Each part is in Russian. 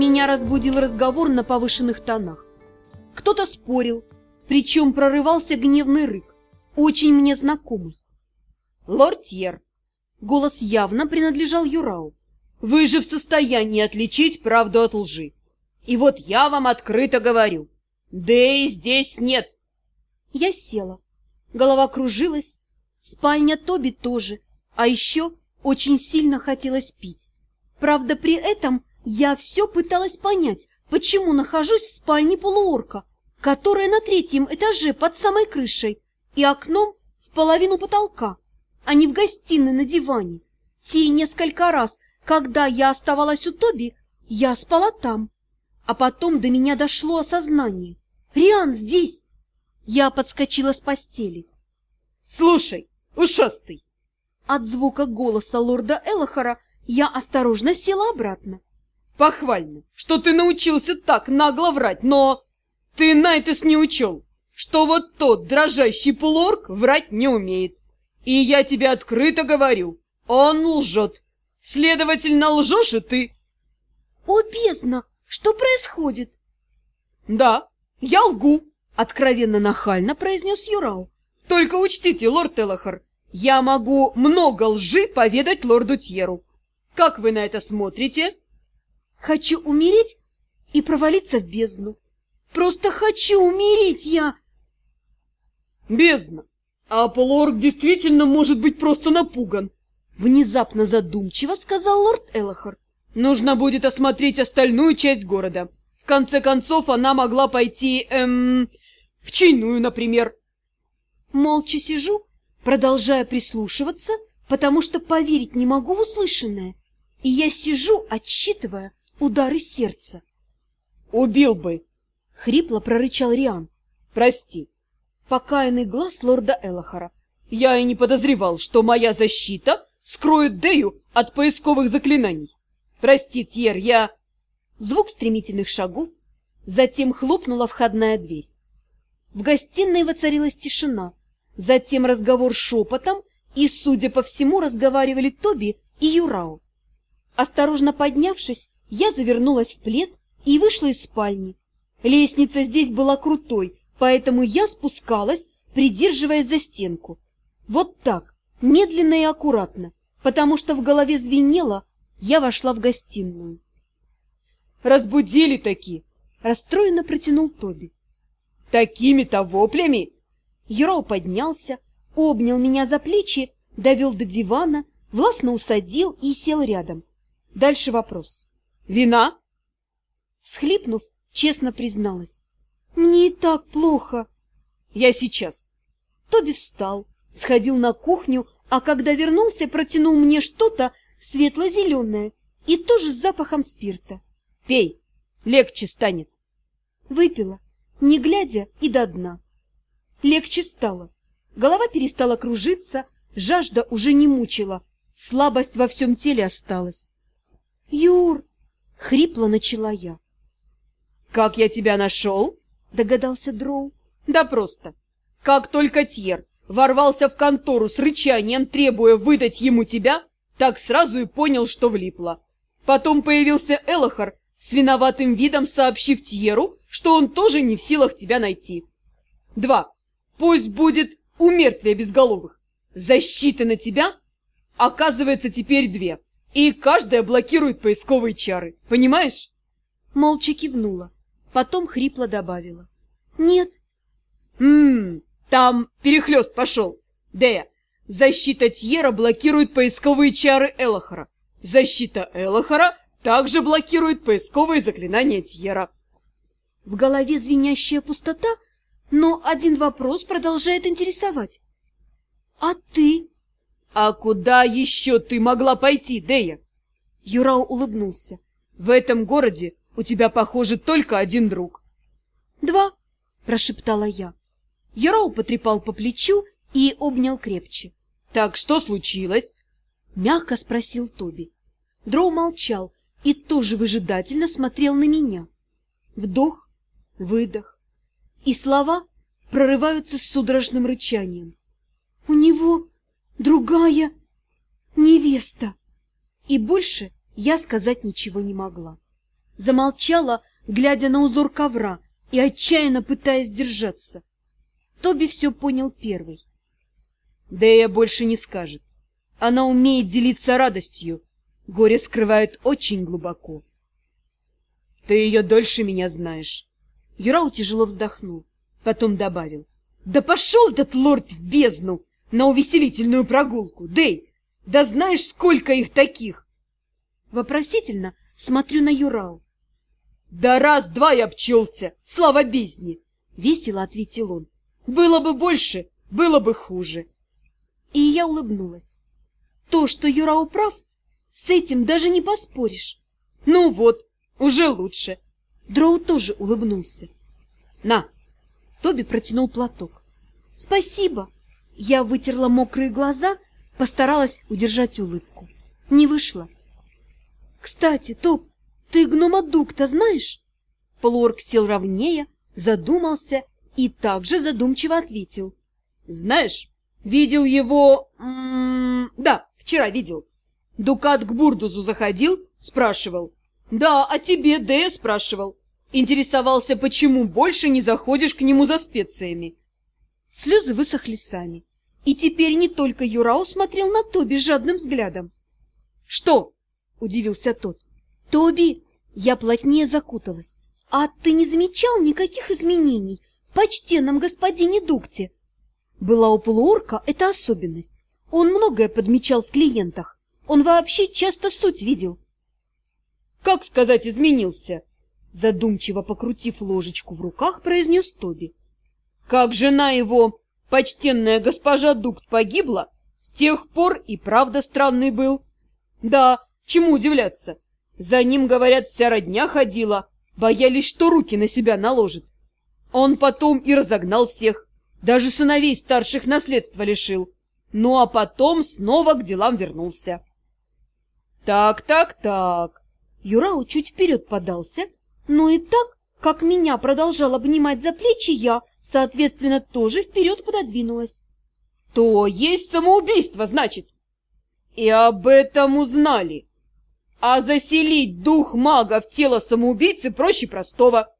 Меня разбудил разговор на повышенных тонах. Кто-то спорил, причем прорывался гневный рык, очень мне знакомый. «Лортьер!» Голос явно принадлежал Юрау. «Вы же в состоянии отличить правду от лжи. И вот я вам открыто говорю, Дэй здесь нет!» Я села. Голова кружилась, спальня Тоби тоже, а еще очень сильно хотелось пить. Правда, при этом я все пыталась понять, почему нахожусь в спальне полуорка, которая на третьем этаже под самой крышей и окном в половину потолка, а не в гостиной на диване. Те несколько раз, когда я оставалась у Тоби, я спала там. А потом до меня дошло осознание. Риан здесь! Я подскочила с постели. «Слушай, ушастый!» От звука голоса лорда Элохора я осторожно села обратно. «Похвально, что ты научился так нагло врать, но ты, Найтес, не учел, что вот тот дрожащий полуорг врать не умеет. И я тебе открыто говорю, он лжет. Следовательно, лжешь и ты». «О, бездна! Что происходит?» «Да, я лгу!» — откровенно нахально произнес Юрау. «Только учтите, лорд Элохар, я могу много лжи поведать лорду Тьеру. Как вы на это смотрите?» «Хочу умереть и провалиться в бездну. Просто хочу умереть я!» «Бездна! А полуорг действительно может быть просто напуган!» Внезапно задумчиво сказал лорд Элохар. «Нужно будет осмотреть остальную часть города. В конце концов, она могла пойти, эм, в чайную, например. Молча сижу, продолжая прислушиваться, потому что поверить не могу в услышанное. И я сижу, отсчитывая удары сердца. «Убил бы!» — хрипло прорычал Риан. «Прости!» Покаянный глаз лорда Элохара. «Я и не подозревал, что моя защита скроет Дею от поисковых заклинаний. Прости, Тьер, я...» Звук стремительных шагов, затем хлопнула входная дверь. В гостиной воцарилась тишина, затем разговор шепотом, и, судя по всему, разговаривали Тоби и Юрау. Осторожно поднявшись, я завернулась в плед и вышла из спальни. Лестница здесь была крутой, поэтому я спускалась, придерживаясь за стенку. Вот так, медленно и аккуратно, потому что в голове звенело, я вошла в гостиную. Разбудили таки, расстроенно протянул Тоби. Такими-то воплями? Ероу поднялся, обнял меня за плечи, довел до дивана, властно усадил и сел рядом. Дальше вопрос. Вина? Схлипнув, честно призналась. Мне и так плохо. Я сейчас. Тоби встал, сходил на кухню, а когда вернулся, протянул мне что-то светло-зеленое и тоже с запахом спирта. Пей, легче станет. Выпила, не глядя и до дна. Легче стало. Голова перестала кружиться, жажда уже не мучила, слабость во всем теле осталась. «Юр!» — хрипло начала я. «Как я тебя нашел?» — догадался Дроу. «Да просто. Как только Тьер ворвался в контору с рычанием, требуя выдать ему тебя, так сразу и понял, что влипло. Потом появился Элохар с виноватым видом сообщив Тьеру, что он тоже не в силах тебя найти. Два. Пусть будет у мертвия безголовых. Защиты на тебя оказывается теперь две, и каждая блокирует поисковые чары. Понимаешь? Молча кивнула, потом хрипло добавила. Нет. Ммм, там перехлест пошел. Дея, защита Тьера блокирует поисковые чары Элохара. Защита Элохара также блокирует поисковые заклинания Тьера. В голове звенящая пустота, но один вопрос продолжает интересовать. А ты? А куда еще ты могла пойти, Дея? Юрау улыбнулся. В этом городе у тебя, похоже, только один друг. Два, прошептала я. Юрау потрепал по плечу и обнял крепче. Так что случилось? Мягко спросил Тоби. Дроу молчал, и тоже выжидательно смотрел на меня. Вдох, выдох, и слова прорываются с судорожным рычанием. «У него другая невеста!» И больше я сказать ничего не могла. замолчала, глядя на узор ковра и отчаянно пытаясь держаться. Тоби все понял первый. Дэя больше не скажет. Она умеет делиться радостью. Горе скрывает очень глубоко. Ты ее дольше меня знаешь. Юрау тяжело вздохнул, потом добавил. Да пошел этот лорд в бездну на увеселительную прогулку, Дэй! Да знаешь, сколько их таких? Вопросительно смотрю на Юрау. Да раз-два я обчелся, слава бездне! Весело ответил он. Было бы больше, было бы хуже. И я улыбнулась. То, что Юрау прав, с этим даже не поспоришь. Ну вот, уже лучше. Дроу тоже улыбнулся. На! Тоби протянул платок. Спасибо. Я вытерла мокрые глаза, постаралась удержать улыбку. Не вышло. Кстати, Топ, ты гнома Дук-то знаешь? Полуорг сел ровнее, задумался и также задумчиво ответил. Знаешь, видел его... М -м да, вчера видел. Дукат к Бурдузу заходил, спрашивал. Да, а тебе Дэя спрашивал. Интересовался, почему больше не заходишь к нему за специями. Слезы высохли сами. И теперь не только Юрау смотрел на Тоби жадным взглядом. «Что?» — удивился тот. «Тоби!» — я плотнее закуталась. «А ты не замечал никаких изменений в почтенном господине Дукте?» Была у полуорка эта особенность. Он многое подмечал в клиентах. Он вообще часто суть видел. «Как сказать, изменился?» Задумчиво покрутив ложечку в руках, произнес Тоби. «Как жена его, почтенная госпожа Дукт, погибла, с тех пор и правда странный был. Да, чему удивляться? За ним, говорят, вся родня ходила, боялись, что руки на себя наложит. Он потом и разогнал всех, даже сыновей старших наследства лишил. Ну а потом снова к делам вернулся. Так, так, так. Юрау чуть вперед подался, но и так, как меня продолжал обнимать за плечи, я, соответственно, тоже вперед пододвинулась. То есть самоубийство, значит? И об этом узнали. А заселить дух мага в тело самоубийцы проще простого.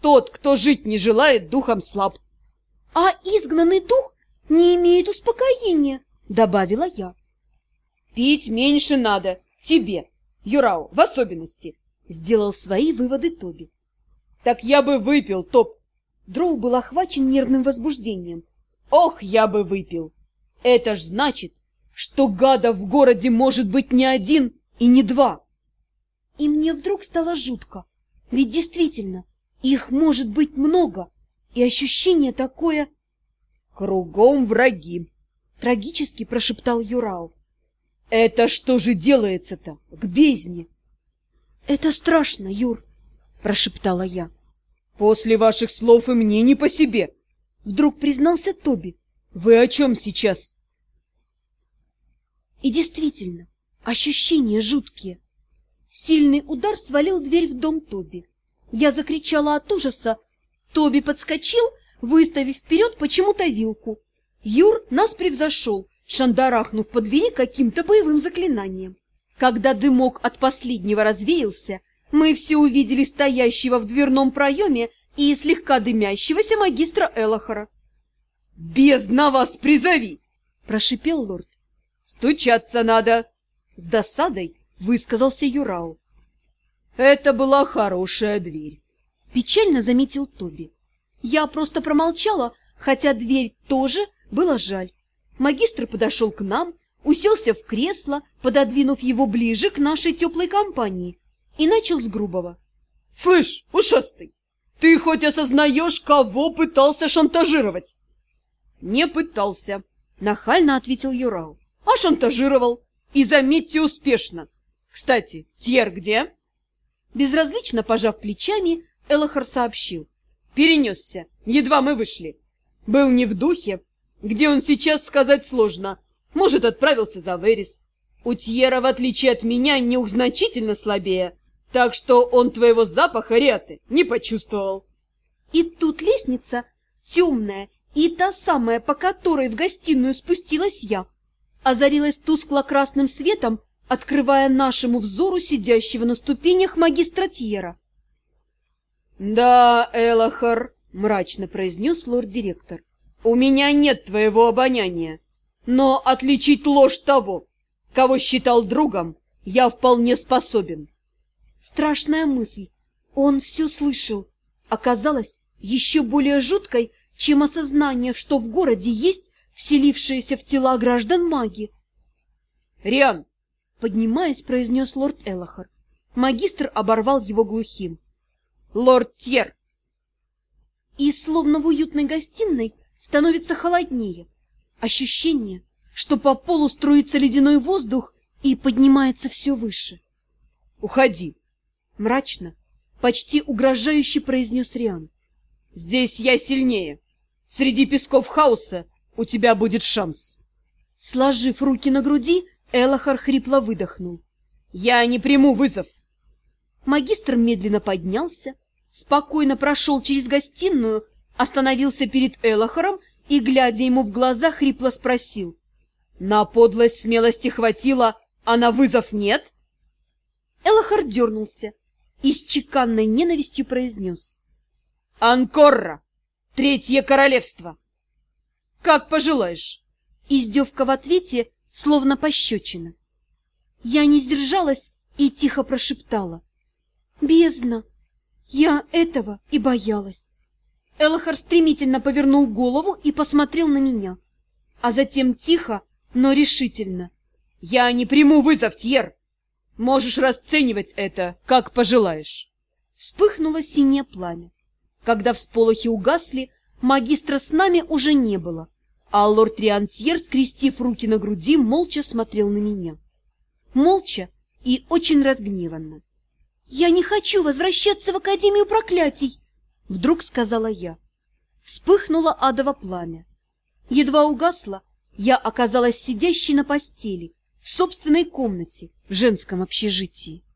Тот, кто жить не желает, духом слаб. А изгнанный дух не имеет успокоения, добавила я. Пить меньше надо, тебе, Юрау, в особенности, сделал свои выводы Тоби. Так я бы выпил, Топ. Дроу был охвачен нервным возбуждением. Ох, я бы выпил. Это ж значит, что гадов в городе может быть не один и не два. И мне вдруг стало жутко. Ведь действительно, их может быть много. И ощущение такое... Кругом враги, трагически прошептал Юрау. Это что же делается-то к бездне? Это страшно, Юр, прошептала я. После ваших слов и мне не по себе. Вдруг признался Тоби. Вы о чем сейчас? И действительно, ощущения жуткие. Сильный удар свалил дверь в дом Тоби. Я закричала от ужаса. Тоби подскочил, выставив вперед почему-то вилку. Юр нас превзошел, шандарахнув по двери каким-то боевым заклинанием. Когда дымок от последнего развеялся, мы все увидели стоящего в дверном проеме и слегка дымящегося магистра Элохора. «Бездна вас призови!» – прошипел лорд. «Стучаться надо!» – с досадой высказался Юрау. «Это была хорошая дверь», – печально заметил Тоби. Я просто промолчала, хотя дверь тоже было жаль. Магистр подошел к нам, уселся в кресло, пододвинув его ближе к нашей теплой компании, и начал с грубого. — Слышь, ушастый, ты хоть осознаешь, кого пытался шантажировать? — Не пытался, — нахально ответил Юрау, — а шантажировал. И заметьте, успешно. Кстати, Тьер где? Безразлично пожав плечами, Элохар сообщил. Перенесся, едва мы вышли. Был не в духе. Где он сейчас, сказать сложно. Может, отправился за Верис. У Тьера, в отличие от меня, нюх значительно слабее, так что он твоего запаха, Риаты, не почувствовал. И тут лестница темная, и та самая, по которой в гостиную спустилась я, озарилась тускло-красным светом открывая нашему взору сидящего на ступенях магистра Тьера. «Да, Элохар», — мрачно произнес лорд-директор, — «у меня нет твоего обоняния, но отличить ложь того, кого считал другом, я вполне способен». Страшная мысль. Он все слышал. Оказалось еще более жуткой, чем осознание, что в городе есть вселившиеся в тела граждан маги. «Риан!» — поднимаясь, произнес лорд Элохар. Магистр оборвал его глухим. «Лорд Тьер!» И словно в уютной гостиной становится холоднее. Ощущение, что по полу струится ледяной воздух и поднимается все выше. «Уходи!» Мрачно, почти угрожающе произнес Риан. «Здесь я сильнее. Среди песков хаоса у тебя будет шанс». Сложив руки на груди, Элохар хрипло выдохнул. «Я не приму вызов!» Магистр медленно поднялся, спокойно прошел через гостиную, остановился перед Элохаром и, глядя ему в глаза, хрипло спросил. «На подлость смелости хватило, а на вызов нет?» Элохар дернулся, и с чеканной ненавистью произнес. «Анкорра! Третье королевство!» «Как пожелаешь!» Издевка в ответе, словно пощечина. Я не сдержалась и тихо прошептала. «Бездна! Я этого и боялась!» Элохар стремительно повернул голову и посмотрел на меня, а затем тихо, но решительно. «Я не приму вызов, Тьер!» Можешь расценивать это, как пожелаешь. Вспыхнуло синее пламя. Когда всполохи угасли, магистра с нами уже не было, а лорд Риантьер, скрестив руки на груди, молча смотрел на меня. Молча и очень разгневанно. «Я не хочу возвращаться в Академию проклятий!» Вдруг сказала я. Вспыхнуло адово пламя. Едва угасло, я оказалась сидящей на постели, в собственной комнате в женском общежитии.